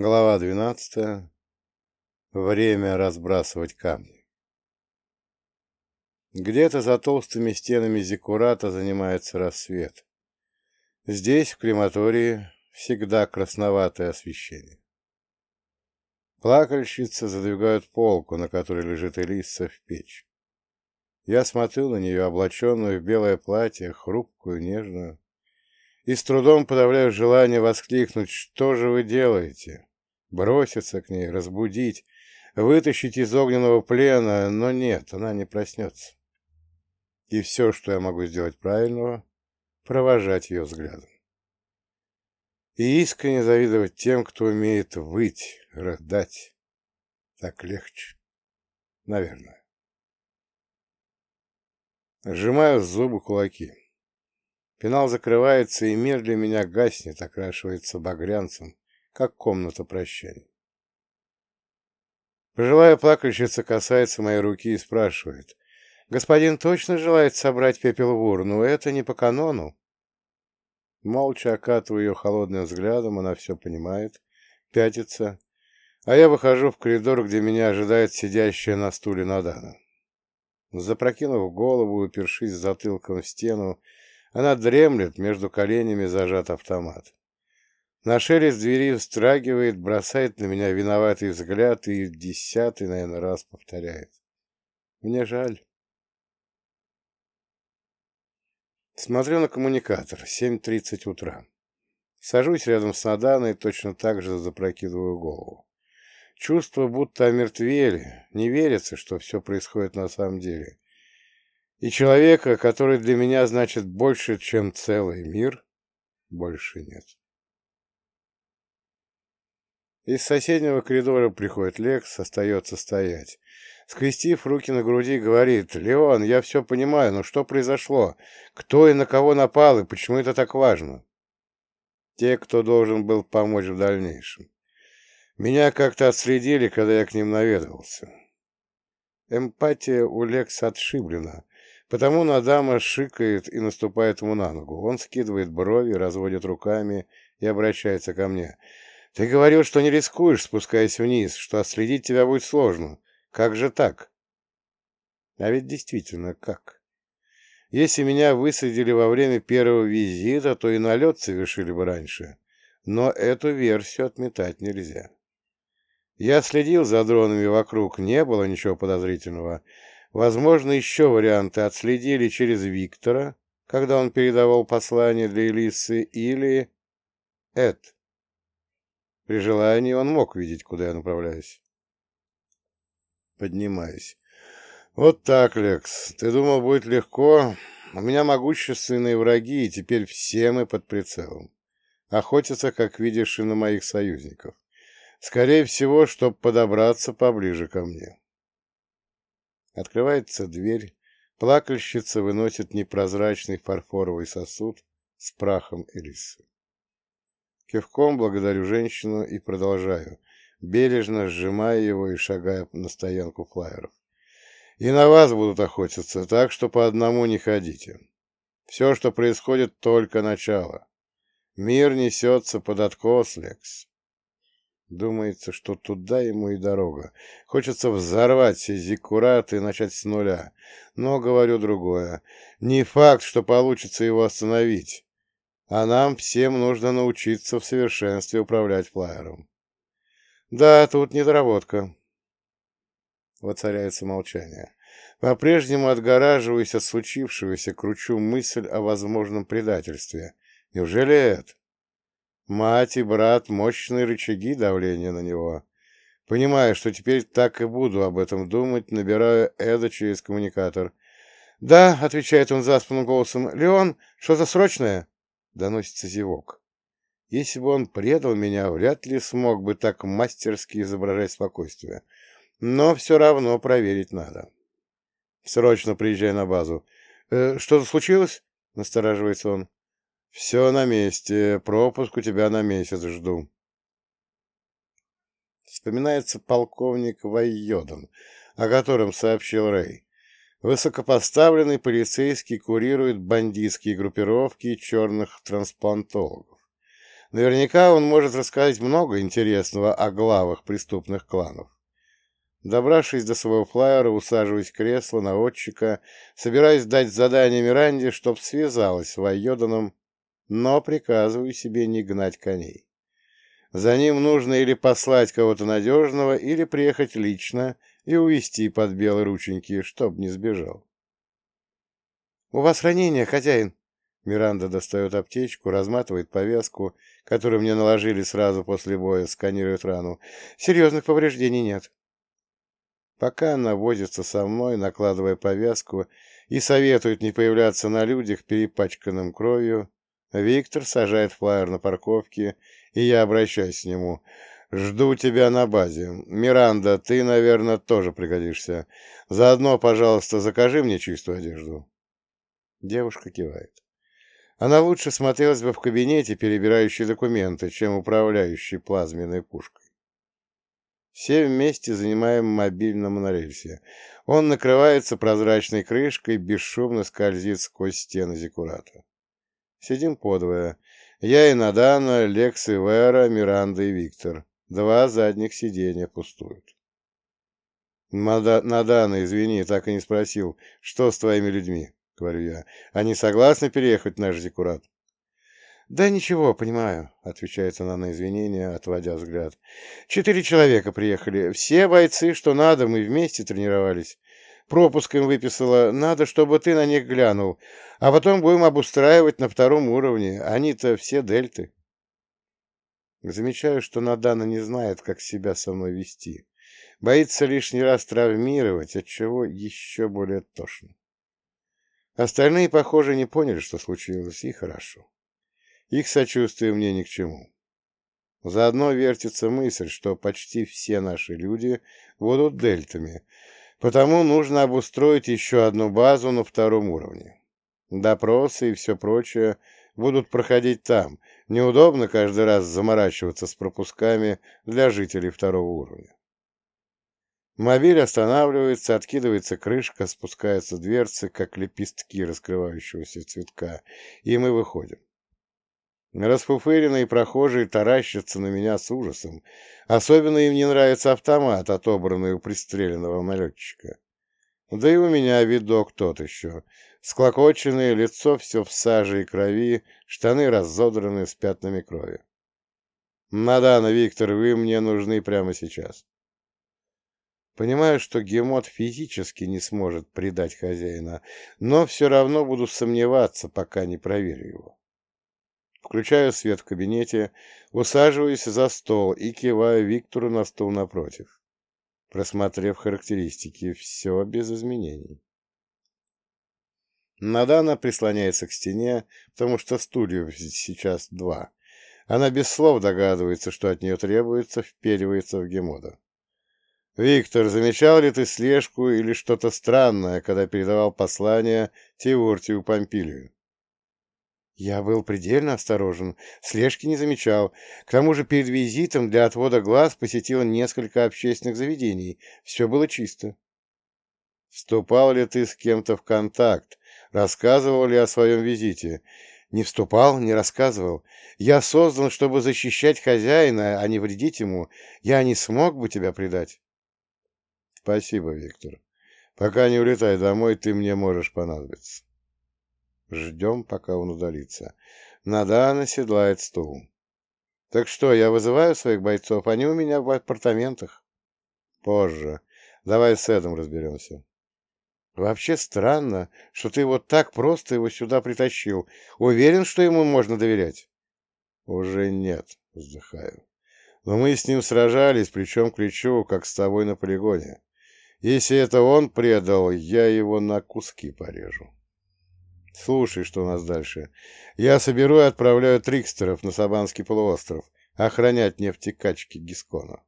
Глава двенадцатая. Время разбрасывать камни. Где-то за толстыми стенами Зиккурата занимается рассвет. Здесь, в крематории, всегда красноватое освещение. Плакальщицы задвигают полку, на которой лежит Элисса, в печь. Я смотрю на нее, облаченную в белое платье, хрупкую, нежную, и с трудом подавляю желание воскликнуть «Что же вы делаете?» Броситься к ней, разбудить, вытащить из огненного плена, но нет, она не проснется. И все, что я могу сделать правильного, провожать ее взглядом. И искренне завидовать тем, кто умеет выть, рыдать. Так легче. Наверное. Сжимаю зубы кулаки. Пенал закрывается, и мир для меня гаснет, окрашивается багрянцем, как комната прощания. Пожилая плакальщица касается моей руки и спрашивает. «Господин точно желает собрать пепел в урну? Это не по канону». Молча окатываю ее холодным взглядом, она все понимает, пятится, а я выхожу в коридор, где меня ожидает сидящая на стуле Надана. Запрокинув голову, упершись затылком в стену, она дремлет, между коленями зажат автомат. На шелест двери встрагивает, бросает на меня виноватый взгляд и десятый, наверное, раз повторяет. Мне жаль. Смотрю на коммуникатор. 7.30 утра. Сажусь рядом с Наданой, точно так же запрокидываю голову. Чувство, будто омертвели, не верится, что все происходит на самом деле. И человека, который для меня значит больше, чем целый мир, больше нет. Из соседнего коридора приходит Лекс, остается стоять. Скрестив руки на груди, говорит, «Леон, я все понимаю, но что произошло? Кто и на кого напал, и почему это так важно?» Те, кто должен был помочь в дальнейшем. Меня как-то отследили, когда я к ним наведывался. Эмпатия у Лекса отшиблена, потому Надама шикает и наступает ему на ногу. Он скидывает брови, разводит руками и обращается ко мне — ты говорил, что не рискуешь, спускаясь вниз, что отследить тебя будет сложно. Как же так? А ведь действительно, как? Если меня высадили во время первого визита, то и налет совершили бы раньше. Но эту версию отметать нельзя. Я следил за дронами вокруг, не было ничего подозрительного. Возможно, еще варианты отследили через Виктора, когда он передавал послание для Элисы, или... Эд. При желании он мог видеть, куда я направляюсь. Поднимаюсь. Вот так, Лекс. Ты думал, будет легко? У меня могущественные враги, и теперь все мы под прицелом. Охотятся, как видишь, и на моих союзников. Скорее всего, чтобы подобраться поближе ко мне. Открывается дверь. Плакальщица выносит непрозрачный фарфоровый сосуд с прахом Элисы. Кивком благодарю женщину и продолжаю, бережно сжимая его и шагая на стоянку флайеров. И на вас будут охотиться, так что по одному не ходите. Все, что происходит, только начало. Мир несется под откос, Лекс. Думается, что туда ему и дорога. Хочется взорвать все зиккураты и начать с нуля. Но говорю другое. Не факт, что получится его остановить. А нам всем нужно научиться в совершенстве управлять флайером. Да, тут недоработка. Воцаряется молчание. По-прежнему отгораживаясь от случившегося, кручу мысль о возможном предательстве. Неужели это? Мать и брат — мощные рычаги давления на него. Понимаю, что теперь так и буду об этом думать, набираю Эда через коммуникатор. «Да», — отвечает он заспанным голосом, — «Леон, что-то срочное?» Доносится зевок. Если бы он предал меня, вряд ли смог бы так мастерски изображать спокойствие. Но все равно проверить надо. Срочно приезжай на базу. «Э, «Что-то случилось?» — настораживается он. «Все на месте. Пропуск у тебя на месяц жду». Вспоминается полковник Вайодан, о котором сообщил Рэй. Высокопоставленный полицейский курирует бандитские группировки черных трансплантологов. Наверняка он может рассказать много интересного о главах преступных кланов. Добравшись до своего флайера, усаживаясь в кресло наводчика, собираюсь дать задание Миранде, чтоб связалась с Вайоданом, но приказываю себе не гнать коней. За ним нужно или послать кого-то надежного, или приехать лично и увести под белые рученьки, чтоб не сбежал. — У вас ранение, хозяин? Миранда достает аптечку, разматывает повязку, которую мне наложили сразу после боя, сканирует рану. Серьезных повреждений нет. Пока она возится со мной, накладывая повязку, и советует не появляться на людях, перепачканным кровью, Виктор сажает флайер на парковке, и я обращаюсь к нему. «Жду тебя на базе. Миранда, ты, наверное, тоже пригодишься. Заодно, пожалуйста, закажи мне чистую одежду». Девушка кивает. Она лучше смотрелась бы в кабинете, перебирающей документы, чем управляющей плазменной пушкой. Все вместе занимаем мобильном монорельсе. Он накрывается прозрачной крышкой, бесшумно скользит сквозь стены зекурата. Сидим подвое. Я и Надана, Лекс и Вера, Миранда и Виктор. Два задних сиденья пустуют. Надана, извини, так и не спросил, что с твоими людьми, говорю я. Они согласны переехать в наш зекурат? «Да ничего, понимаю», — отвечает она на извинения, отводя взгляд. «Четыре человека приехали. Все бойцы, что надо, мы вместе тренировались. Пропуск им выписала. Надо, чтобы ты на них глянул. А потом будем обустраивать на втором уровне. Они-то все дельты». Замечаю, что Надана не знает, как себя со мной вести. Боится лишний раз травмировать, отчего еще более тошно. Остальные, похоже, не поняли, что случилось, и хорошо. Их сочувствие мне ни к чему. Заодно вертится мысль, что почти все наши люди будут дельтами, потому нужно обустроить еще одну базу на втором уровне. Допросы и все прочее будут проходить там. Неудобно каждый раз заморачиваться с пропусками для жителей второго уровня. Мобиль останавливается, откидывается крышка, спускаются дверцы, как лепестки раскрывающегося цветка, и мы выходим. Расфуфыренные прохожие таращатся на меня с ужасом. Особенно им не нравится автомат, отобранный у пристреленного налетчика. Да и у меня видок тот еще. Склокоченное лицо все в саже и крови, штаны разодраны с пятнами крови. Надана, Виктор, вы мне нужны прямо сейчас. Понимаю, что Гемот физически не сможет предать хозяина, но все равно буду сомневаться, пока не проверю его. Включаю свет в кабинете, усаживаюсь за стол и киваю Виктору на стул напротив. Просмотрев характеристики, все без изменений. Надана прислоняется к стене, потому что стульев сейчас два. Она без слов догадывается, что от нее требуется, вперивается в Гемода. «Виктор, замечал ли ты слежку или что-то странное, когда передавал послание Тиуртию Помпилию?» Я был предельно осторожен, слежки не замечал. К тому же перед визитом для отвода глаз посетил несколько общественных заведений. Все было чисто. Вступал ли ты с кем-то в контакт? Рассказывал ли о своем визите? Не вступал, не рассказывал. Я создан, чтобы защищать хозяина, а не вредить ему. Я не смог бы тебя предать. Спасибо, Виктор. Пока не улетай домой, ты мне можешь понадобиться. Ждем, пока он удалится. Надана седлает стул. Так что, я вызываю своих бойцов, они у меня в апартаментах. Позже. Давай с Эдом разберемся. Вообще странно, что ты вот так просто его сюда притащил. Уверен, что ему можно доверять? Уже нет, вздыхаю. Но мы с ним сражались плечом к плечу, как с тобой на полигоне. Если это он предал, я его на куски порежу. Слушай, что у нас дальше. Я соберу и отправляю трикстеров на Сабанский полуостров охранять нефтекачки Гискона.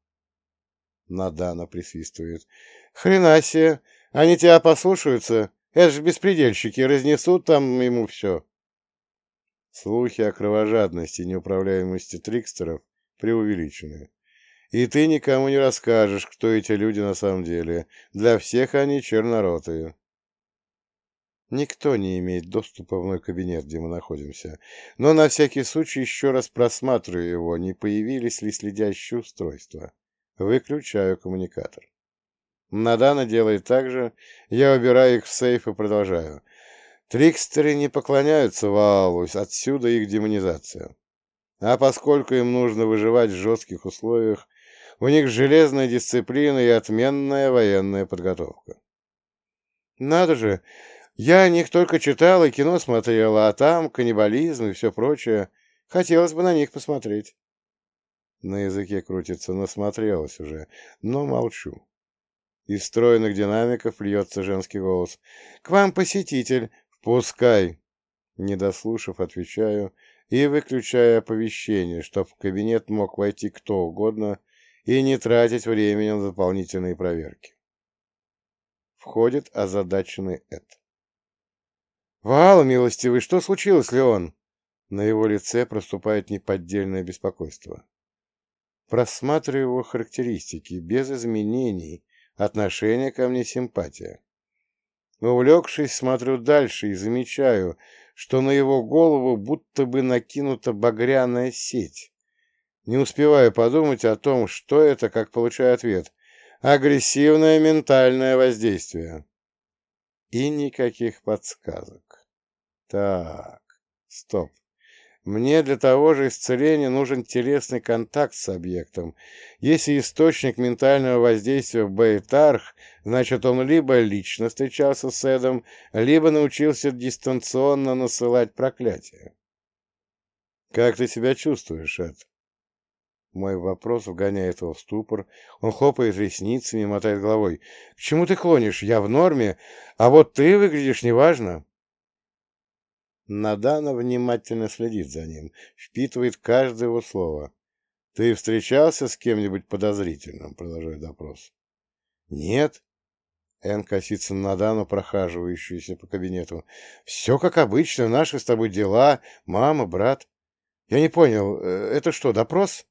Надана присвистывает. Хрена себе! Они тебя послушаются? Это же беспредельщики, разнесут там ему все. Слухи о кровожадности и неуправляемости трикстеров преувеличены. И ты никому не расскажешь, кто эти люди на самом деле. Для всех они черноротые. Никто не имеет доступа в мой кабинет, где мы находимся, но на всякий случай еще раз просматриваю его, не появились ли следящие устройства. Выключаю коммуникатор. Надана делает так же, я убираю их в сейф и продолжаю. Трикстеры не поклоняются Ваалу, отсюда их демонизация. А поскольку им нужно выживать в жестких условиях, у них железная дисциплина и отменная военная подготовка. Надо же, я о них только читал и кино смотрел, а там каннибализм и все прочее. Хотелось бы на них посмотреть. На языке крутится, насмотрелась уже, но молчу. Из стройных динамиков льется женский голос. «К вам посетитель! Впускай!» Не дослушав, отвечаю и выключаю оповещение, чтоб в кабинет мог войти кто угодно и не тратить времени на дополнительные проверки. Входит озадаченный Эд. «Вал, милостивый, что случилось, Леон?» На его лице проступает неподдельное беспокойство. Просматриваю его характеристики, без изменений, отношение ко мне симпатия. Увлекшись, смотрю дальше и замечаю, что на его голову будто бы накинута багряная сеть. Не успеваю подумать о том, что это, как получаю ответ. Агрессивное ментальное воздействие. И никаких подсказок. Так, стоп. Мне для того же исцеления нужен телесный контакт с объектом. Если источник ментального воздействия Бейтарх, значит, он либо лично встречался с Эдом, либо научился дистанционно насылать проклятие. «Как ты себя чувствуешь, Эд?» Мой вопрос вгоняет его в ступор. Он хлопает ресницами и мотает головой. «К чему ты клонишь? Я в норме, а вот ты выглядишь неважно». Надана внимательно следит за ним, впитывает каждое его слово. «Ты встречался с кем-нибудь подозрительным?» — продолжает допрос. «Нет». Эн косится на Надану, прохаживающуюся по кабинету. «Все как обычно, наши с тобой дела, мама, брат. Я не понял, э, это что, допрос?»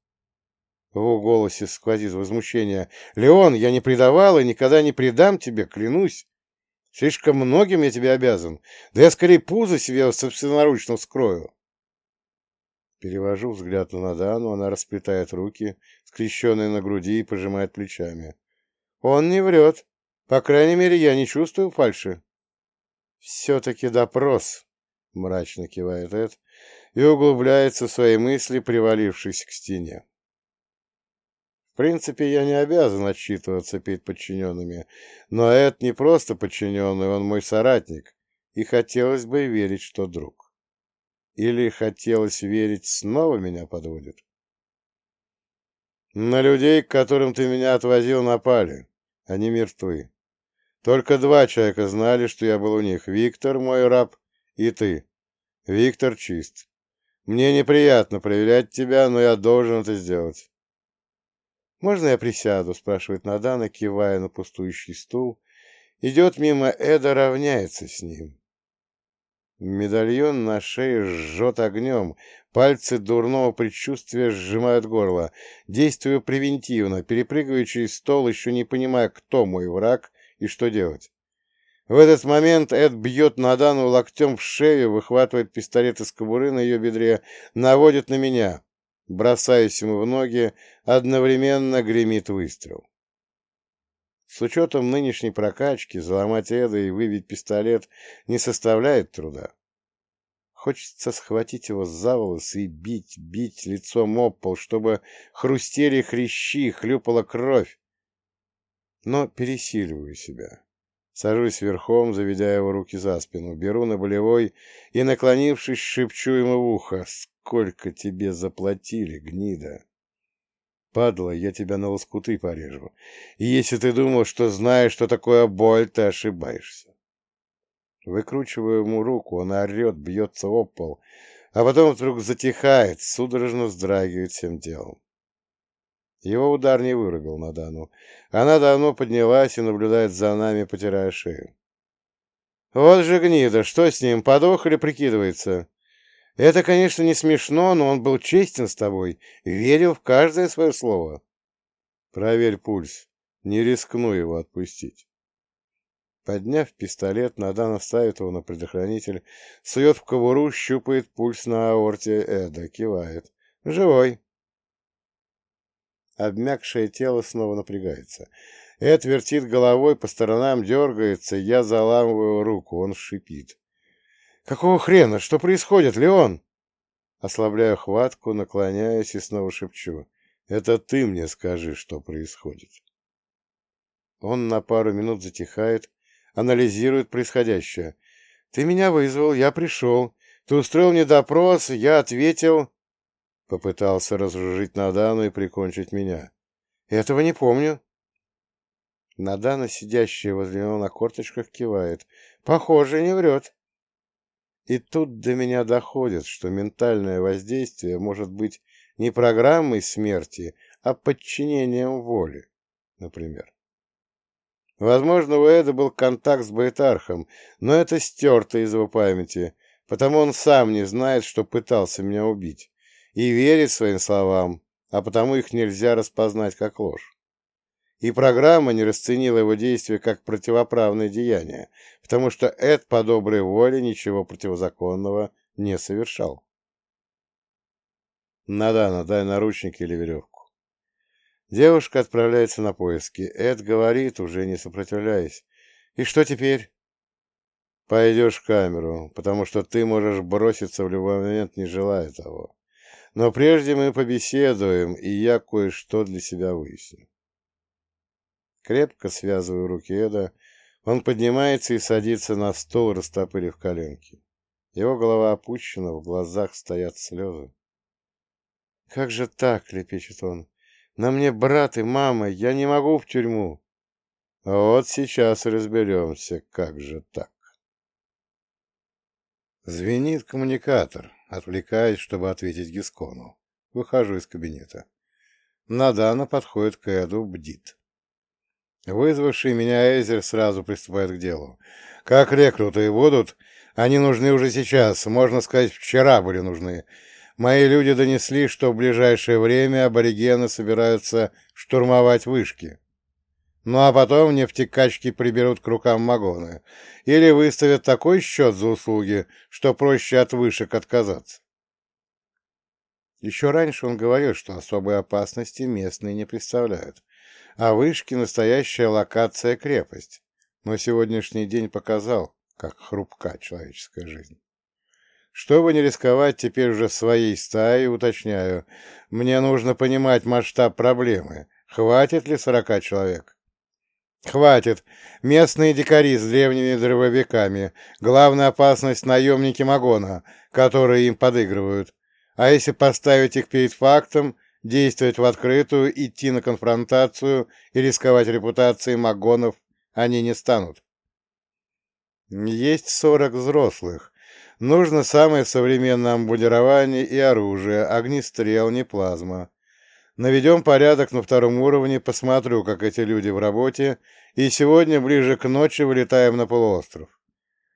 В его голосе сквозит возмущение. «Леон, я не предавал и никогда не предам тебе, клянусь. Слишком многим я тебе обязан. Да я скорее пузо себе собственноручно вскрою». Перевожу взгляд на Надану, она расплетает руки, скрещенные на груди, и пожимает плечами. «Он не врет. По крайней мере, я не чувствую фальши». «Все-таки допрос», — мрачно кивает Эд и углубляется в свои мысли, привалившись к стене принципе, я не обязан отчитываться перед подчиненными, но Эд не просто подчиненный, он мой соратник, и хотелось бы верить, что друг. Или хотелось верить, снова меня подводит. На людей, к которым ты меня отвозил, напали. Они мертвы. Только два человека знали, что я был у них. Виктор, мой раб, и ты. Виктор чист. Мне неприятно проверять тебя, но я должен это сделать. «Можно я присяду?» — спрашивает Надана, кивая на пустующий стул. Идет мимо Эда, равняется с ним. Медальон на шее жжет огнем, пальцы дурного предчувствия сжимают горло. Действую превентивно, перепрыгиваю через стол, еще не понимая, кто мой враг и что делать. В этот момент Эд бьет Надану локтем в шею, выхватывает пистолет из кобуры на ее бедре, наводит на меня. Бросаюсь ему в ноги, одновременно гремит выстрел. С учетом нынешней прокачки, заломать Эда и выбить пистолет не составляет труда. Хочется схватить его за волосы и бить, бить лицом об пол, чтобы хрустели хрящи, хлюпала кровь. Но пересиливаю себя. Сажусь верхом, заведя его руки за спину, беру на болевой и, наклонившись, шепчу ему в ухо Сколько тебе заплатили, гнида? Падла, я тебя на лоскуты порежу. И если ты думал, что знаешь, что такое боль, ты ошибаешься. Выкручиваю ему руку, он орет, бьется об пол, а потом вдруг затихает, судорожно вздрагивает всем телом. Его удар не вырубил Надану. Она давно поднялась и наблюдает за нами, потирая шею. «Вот же гнида! Что с ним, подох или прикидывается?» Это, конечно, не смешно, но он был честен с тобой, верил в каждое свое слово. Проверь пульс, не рискну его отпустить. Подняв пистолет, Надана ставит его на предохранитель, сует в кобуру, щупает пульс на аорте Эда, кивает. «Живой!» Обмякшее тело снова напрягается. Эд вертит головой, по сторонам дергается, я заламываю руку, он шипит. «Какого хрена? Что происходит, Леон?» Ослабляю хватку, наклоняюсь и снова шепчу. «Это ты мне скажи, что происходит». Он на пару минут затихает, анализирует происходящее. «Ты меня вызвал, я пришел. Ты устроил мне допрос, я ответил...» Попытался разоружить Надану и прикончить меня. «Этого не помню». Надана, сидящая возле него на корточках, кивает. «Похоже, не врет». И тут до меня доходит, что ментальное воздействие может быть не программой смерти, а подчинением воли, например. Возможно, у Эда был контакт с Байтархом, но это стерто из его памяти, потому он сам не знает, что пытался меня убить, и верит своим словам, а потому их нельзя распознать как ложь. И программа не расценила его действия как противоправное деяние, потому что Эд по доброй воле ничего противозаконного не совершал. Надана, дай наручники или веревку. Девушка отправляется на поиски. Эд говорит, уже не сопротивляясь. «И что теперь?» «Пойдешь в камеру, потому что ты можешь броситься в любой момент, не желая того. Но прежде мы побеседуем, и я кое-что для себя выясню». Крепко связываю руки Эда, он поднимается и садится на стол, растопырив коленки. Его голова опущена, в глазах стоят слезы. «Как же так?» — лепечет он. На мне брат и мама, я не могу в тюрьму. Вот сейчас разберемся, как же так. Звенит коммуникатор, отвлекаясь, чтобы ответить Гискону. Выхожу из кабинета. Надана подходит к Эду, бдит. Вызвавший меня Эзер сразу приступает к делу. Как рекруты будут? Они нужны уже сейчас, можно сказать, вчера были нужны. Мои люди донесли, что в ближайшее время аборигены собираются штурмовать вышки. Ну а потом нефтекачки приберут к рукам магоны. Или выставят такой счет за услуги, что проще от вышек отказаться. Еще раньше он говорил, что особой опасности местные не представляют. А вышки — настоящая локация-крепость. Но сегодняшний день показал, как хрупка человеческая жизнь. Чтобы не рисковать теперь уже своей стаей, уточняю, мне нужно понимать масштаб проблемы. Хватит ли сорока человек? Хватит. Местные дикари с древними дробовиками. Главная опасность — наемники Магона, которые им подыгрывают. А если поставить их перед фактом, действовать в открытую, идти на конфронтацию и рисковать репутацией Магонов они не станут. Есть сорок взрослых, Нужно самое современное амбудирование и оружие, огнестрел, не плазма. Наведем порядок на втором уровне, посмотрю, как эти люди в работе, и сегодня ближе к ночи вылетаем на полуостров.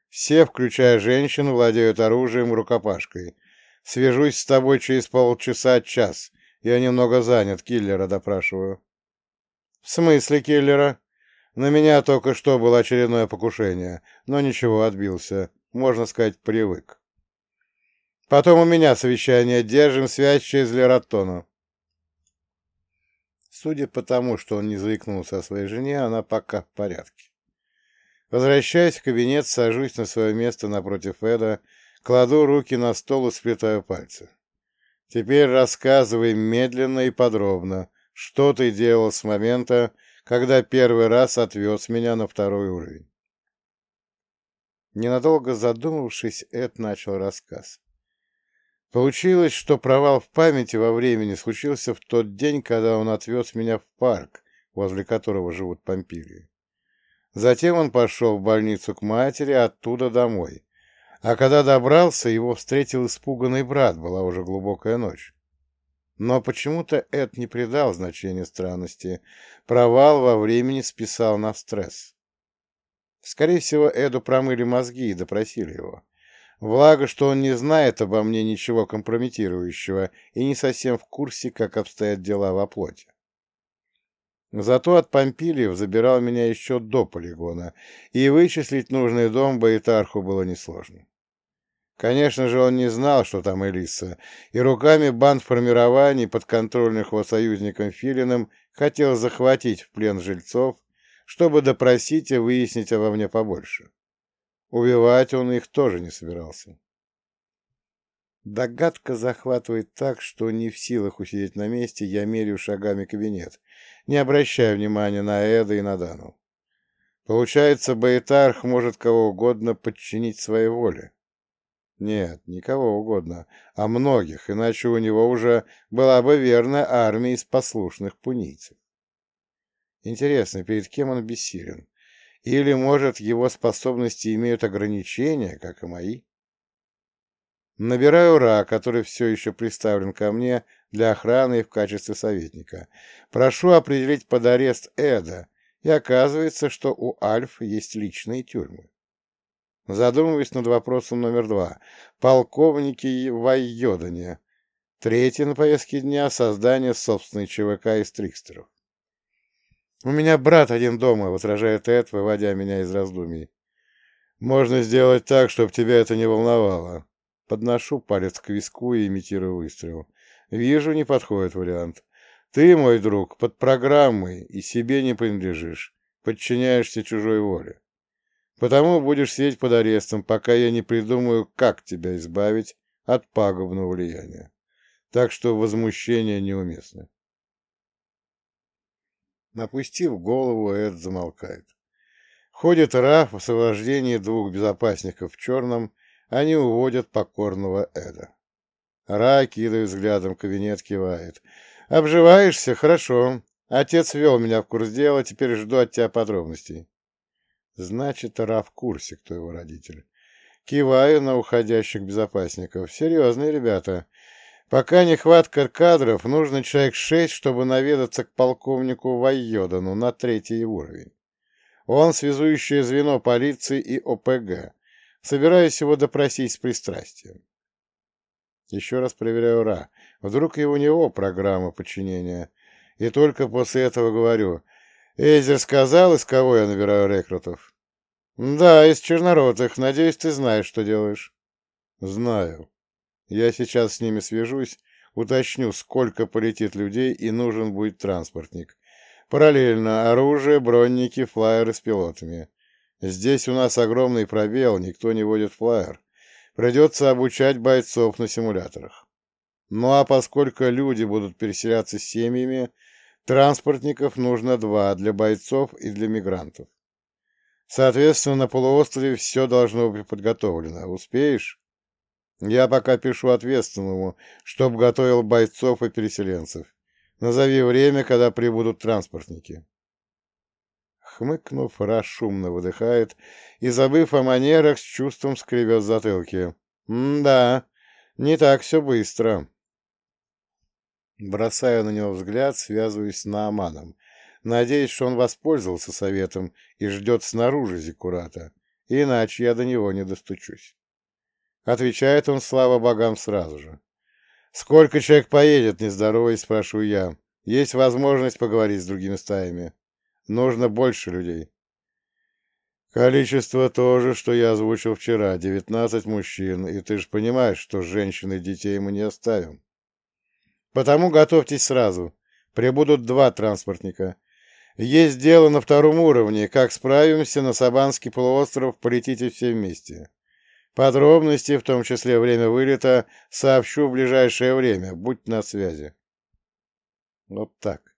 Все, включая женщин, владеют оружием рукопашкой. Свяжусь с тобой через полчаса-час. Я немного занят, киллера допрашиваю. В смысле киллера? На меня только что было очередное покушение, но ничего, отбился можно сказать, привык. Потом у меня совещание, держим связь через Лератону. Судя по тому, что он не заикнулся о своей жене, она пока в порядке. Возвращаясь в кабинет, сажусь на свое место напротив Эда, кладу руки на стол и сплетаю пальцы. Теперь рассказывай медленно и подробно, что ты делал с момента, когда первый раз отвез меня на второй уровень. Ненадолго задумавшись, Эд начал рассказ. Получилось, что провал в памяти во времени случился в тот день, когда он отвез меня в парк, возле которого живут помпилии. Затем он пошел в больницу к матери, оттуда домой. А когда добрался, его встретил испуганный брат, была уже глубокая ночь. Но почему-то Эд не придал значения странности. Провал во времени списал на стресс. Скорее всего, Эду промыли мозги и допросили его. Благо, что он не знает обо мне ничего компрометирующего и не совсем в курсе, как обстоят дела во плоти. Зато от Помпилиев забирал меня еще до полигона, и вычислить нужный дом Баитарху было несложно. Конечно же, он не знал, что там Элиса, и руками банд формирований, подконтрольных его союзником Филиным, хотел захватить в плен жильцов, чтобы допросить и выяснить обо мне побольше. Убивать он их тоже не собирался. Догадка захватывает так, что не в силах усидеть на месте, я меряю шагами кабинет, не обращая внимания на Эда и на Дану. Получается, Баэтарх может кого угодно подчинить своей воле. Нет, никого угодно, а многих, иначе у него уже была бы верная армия из послушных пунийцев. Интересно, перед кем он бессилен? Или, может, его способности имеют ограничения, как и мои? Набираю Ра, который все еще приставлен ко мне для охраны и в качестве советника. Прошу определить под арест Эда, и оказывается, что у Альф есть личные тюрьмы. Задумываюсь над вопросом номер два. Полковники в Айодане. Третий на повестке дня — создание собственной ЧВК из трикстеров. «У меня брат один дома», — возражает Эд, выводя меня из раздумий. «Можно сделать так, чтобы тебя это не волновало. Подношу палец к виску и имитирую выстрел. Вижу, не подходит вариант. Ты, мой друг, под программой и себе не принадлежишь, подчиняешься чужой воле. Потому будешь сидеть под арестом, пока я не придумаю, как тебя избавить от пагубного влияния. Так что возмущение неуместно. Напустив голову, Эд замолкает. Ходит Раф в сопровождении двух безопасников в черном они уводят покорного Эда. Ра, кидая взглядом кабинет, кивает. «Обживаешься? Хорошо. Отец вел меня в курс дела, теперь жду от тебя подробностей». Значит, Ра в курсе, кто его родитель. Киваю на уходящих безопасников. Серьезные ребята. Пока нехватка кадров, нужно человек шесть, чтобы наведаться к полковнику Вайодану на третий уровень. Он связующее звено полиции и ОПГ собираясь его допросить с пристрастием. Еще раз проверяю Ра. Вдруг и у него программа подчинения. И только после этого говорю. Эйзер сказал, из кого я набираю рекрутов? Да, из черноротых. Надеюсь, ты знаешь, что делаешь. Знаю. Я сейчас с ними свяжусь, уточню, сколько полетит людей и нужен будет транспортник. Параллельно оружие, бронники, флайеры с пилотами. Здесь у нас огромный пробел, никто не водит флайер. Придется обучать бойцов на симуляторах. Ну а поскольку люди будут переселяться с семьями, транспортников нужно два для бойцов и для мигрантов. Соответственно, на полуострове все должно быть подготовлено. Успеешь? Я пока пишу ответственному, чтоб готовил бойцов и переселенцев. Назови время, когда прибудут транспортники. Хмыкнув, Раш шумно выдыхает и, забыв о манерах, с чувством скребет затылки. «М-да, не так все быстро». Бросаю на него взгляд, связываюсь с Нааманом. Надеюсь, что он воспользовался советом и ждет снаружи Зиккурата, иначе я до него не достучусь. Отвечает он, слава богам, сразу же. «Сколько человек поедет, не здороваясь?» — спрашиваю я. «Есть возможность поговорить с другими стаями?» Нужно больше людей. Количество то же, что я озвучил вчера, девятнадцать мужчин, и ты же понимаешь, что женщин и детей мы не оставим. Потому готовьтесь сразу. Прибудут два транспортника. Есть дело на втором уровне. Как справимся, на Сабанский полуостров полетите все вместе. Подробности, в том числе время вылета, сообщу в ближайшее время. Будь на связи. Вот так.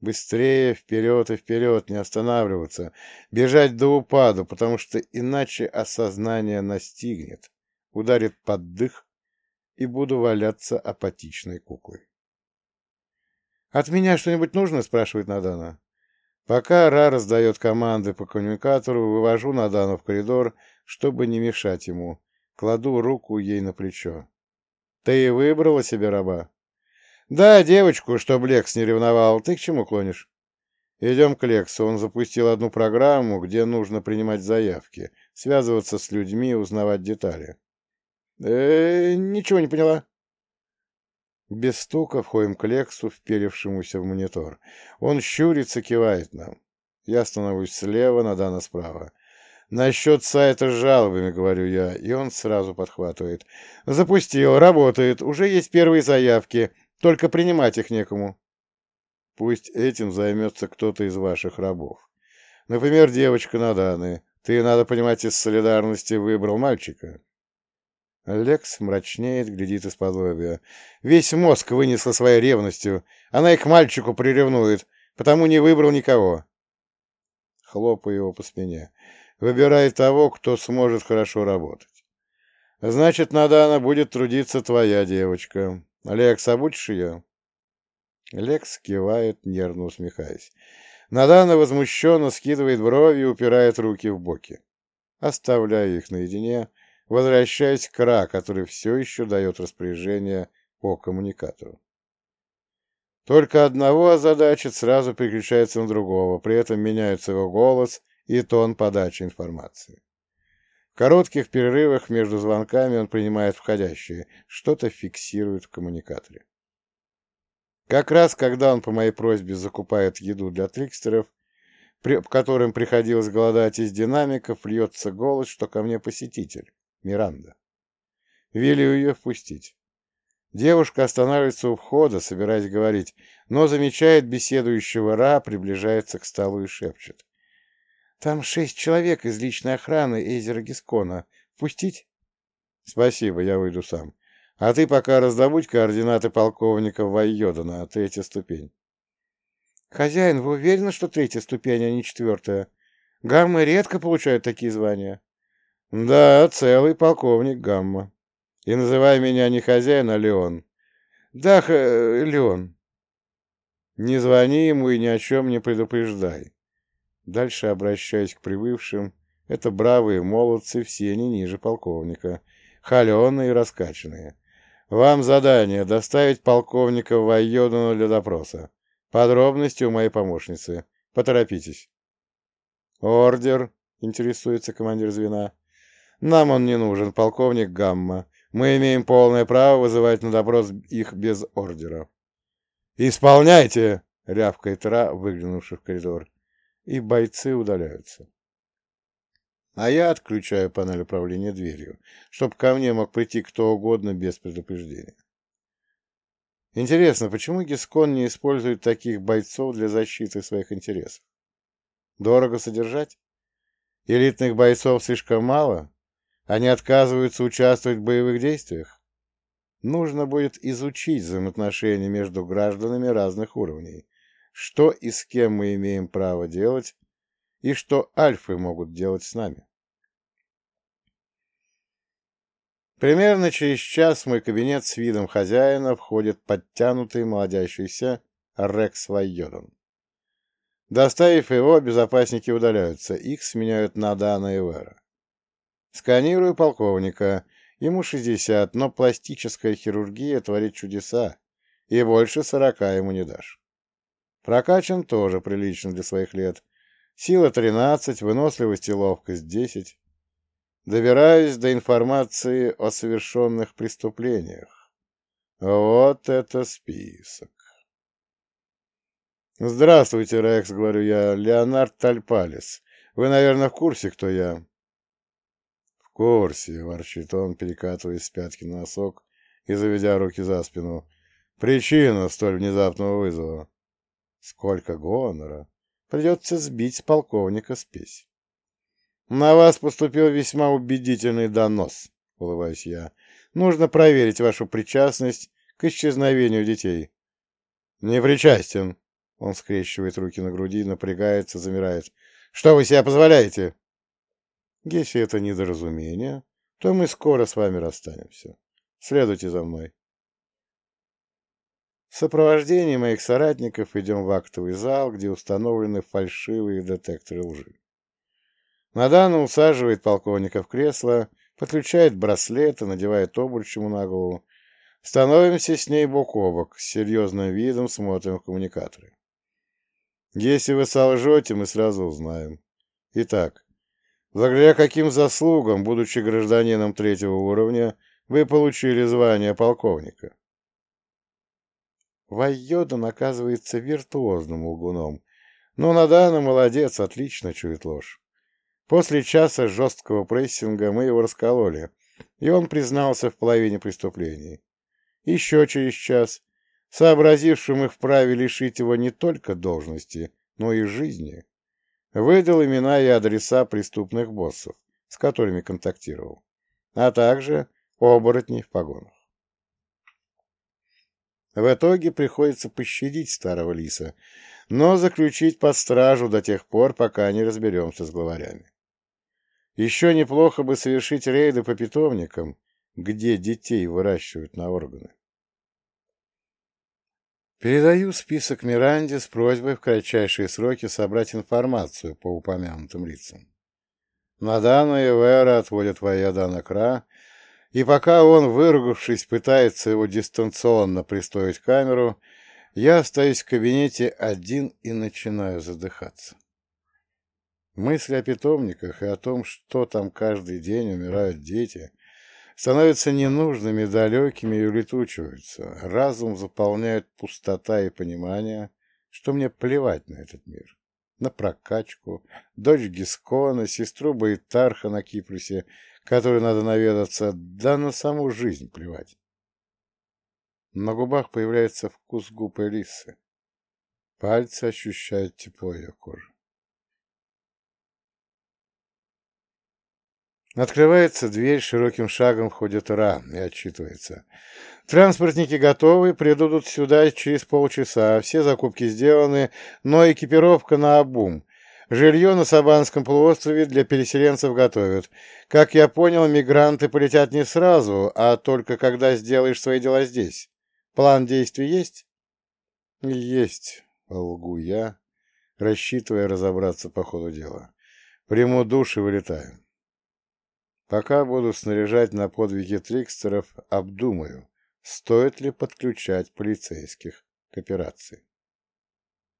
Быстрее, вперед и вперед, не останавливаться, бежать до упаду, потому что иначе осознание настигнет, ударит под дых, и буду валяться апатичной куклой. «От меня что-нибудь нужно?» — спрашивает Надана. Пока Ра раздает команды по коммуникатору, вывожу Надану в коридор, чтобы не мешать ему. Кладу руку ей на плечо. «Ты выбрала себе раба?» Да, девочку, чтоб Лекс не ревновал. Ты к чему клонишь? Идем к Лексу. Он запустил одну программу, где нужно принимать заявки, связываться с людьми, узнавать детали. Э, -э ничего не поняла. Без стука входим к Лексу, вперевшемуся в монитор. Он щурится, кивает нам. Я становлюсь слева, Надана справа. «Насчет сайта с жалобами», — говорю я, и он сразу подхватывает. «Запустил, работает, уже есть первые заявки, только принимать их некому». Пусть этим займется кто-то из ваших рабов. Например, девочка Наданы. Ты, надо понимать, из солидарности выбрал мальчика. Лекс мрачнеет, глядит из-под лобья. Весь мозг вынесла своей ревностью. Она и к мальчику приревнует, потому не выбрал никого. Хлопаю его по спине. Выбирай того, кто сможет хорошо работать. Значит, Надана будет трудиться твоя девочка. Лекс, обучишь ее? Лекс кивает, нервно усмехаясь. Надана возмущенно скидывает брови и упирает руки в боки. Оставляю их наедине, возвращаясь к Ра, который все еще дает распоряжение по коммуникатору. Только одного озадачит, сразу переключается на другого, при этом меняется его голос и тон подачи информации. В коротких перерывах между звонками он принимает входящие, что-то фиксирует в коммуникаторе. Как раз, когда он по моей просьбе закупает еду для трикстеров, при, которым приходилось голодать из динамиков, льется голос, что ко мне посетитель, Миранда. Велю ее впустить. Девушка останавливается у входа, собираясь говорить, но замечает беседующего Ра, приближается к столу и шепчет. «Там шесть человек из личной охраны Эйзера Гискона. Впустить?» «Спасибо, я выйду сам. А ты пока раздобудь координаты полковника Вайодана, третья ступень. Хозяин, вы уверены, что третья ступень, а не четвертая? Гаммы редко получают такие звания. Да, целый полковник Гамма. И называй меня не хозяин, а Леон. Да, х... Леон. Не звони ему и ни о чем не предупреждай. Дальше обращаюсь к прибывшим. Это бравые молодцы, все они ниже полковника. Холеные и раскачанные. Вам задание — доставить полковника Вайодуну для допроса. Подробности у моей помощницы. Поторопитесь. Ордер, интересуется командир звена. Нам он не нужен, полковник Гамма. Мы имеем полное право вызывать на допрос их без ордера. «Исполняйте!» — рявкает Ра, выглянувший в коридор. И бойцы удаляются. А я отключаю панель управления дверью, чтобы ко мне мог прийти кто угодно без предупреждения. Интересно, почему Гискон не использует таких бойцов для защиты своих интересов? Дорого содержать? Элитных бойцов слишком мало? Они отказываются участвовать в боевых действиях? Нужно будет изучить взаимоотношения между гражданами разных уровней. Что и с кем мы имеем право делать, и что альфы могут делать с нами. Примерно через час в мой кабинет с видом хозяина входит подтянутый молодящийся Рекс Вайодон. Доставив его, безопасники удаляются, их сменяют Надана и Вера. Сканирую полковника. Ему 60, но пластическая хирургия творит чудеса, и больше сорока ему не дашь. Прокачан тоже прилично для своих лет, Сила 13, выносливость и ловкость 10. Добираюсь до информации о совершенных преступлениях. Вот это список. «Здравствуйте, Рекс», — говорю я, — «Леонард Тальпалис. Вы, наверное, в курсе, кто я?» «В курсе», — ворчит он, перекатываясь с пятки на носок и заведя руки за спину. «Причина столь внезапного вызова». «Сколько гонора!» Придется сбить с полковника спесь. «На вас поступил весьма убедительный донос», — улыбаюсь я. «Нужно проверить вашу причастность к исчезновению детей». «Не причастен», — он скрещивает руки на груди, напрягается, замирает. «Что вы себе позволяете?» «Если это недоразумение, то мы скоро с вами расстанемся. Следуйте за мной». В сопровождении моих соратников идем в актовый зал, где установлены фальшивые детекторы лжи. Надана усаживает полковника в кресло, подключает браслет и надевает обруч ему на голову. Становимся с ней бок о бок, с серьезным видом смотрим в коммуникаторы. Если вы солжете, мы сразу узнаем. Итак, благодаря каким заслугам, будучи гражданином третьего уровня, вы получили звание полковника? Вайодан оказывается виртуозным лгуном. Но Надана молодец, отлично чует ложь. После часа жесткого прессинга мы его раскололи, и он признался в половине преступлений. Еще через час, сообразившим их вправе лишить его не только должности, но и жизни, выдал имена и адреса преступных боссов, с которыми контактировал, а также оборотней в погонах. В итоге приходится пощадить старого лиса, но заключить под стражу до тех пор, пока не разберемся с главарями. Еще неплохо бы совершить рейды по питомникам, где детей выращивают на органы. Передаю список Миранде с просьбой в кратчайшие сроки собрать информацию по упомянутым лицам. Надана и Вера отводят Ваяда на Кра, и пока он, выругавшись, пытается его дистанционно пристроить камеру, я остаюсь в кабинете один и начинаю задыхаться. Мысли о питомниках и о том, что там каждый день умирают дети, становятся ненужными, далекими и улетучиваются. Разум заполняет пустота и понимание, что мне плевать на этот мир. На прокачку, дочь Гискона, сестру Баитарха на Кипрусе, которой надо наведаться, да на саму жизнь плевать. На губах появляется вкус губ Элисы. Пальцы ощущают тепло ее кожи. Открывается дверь, широким шагом входит Ра и отчитывается. Транспортники готовы, придут сюда через полчаса. Все закупки сделаны, но экипировка на обум. Жилье на Сабанском полуострове для переселенцев готовят. Как я понял, мигранты полетят не сразу, а только когда сделаешь свои дела здесь. План действий есть? Есть, лгу я, рассчитывая разобраться по ходу дела. Приму душ и вылетаю. Пока буду снаряжать на подвиги трикстеров, обдумаю, стоит ли подключать полицейских к операции.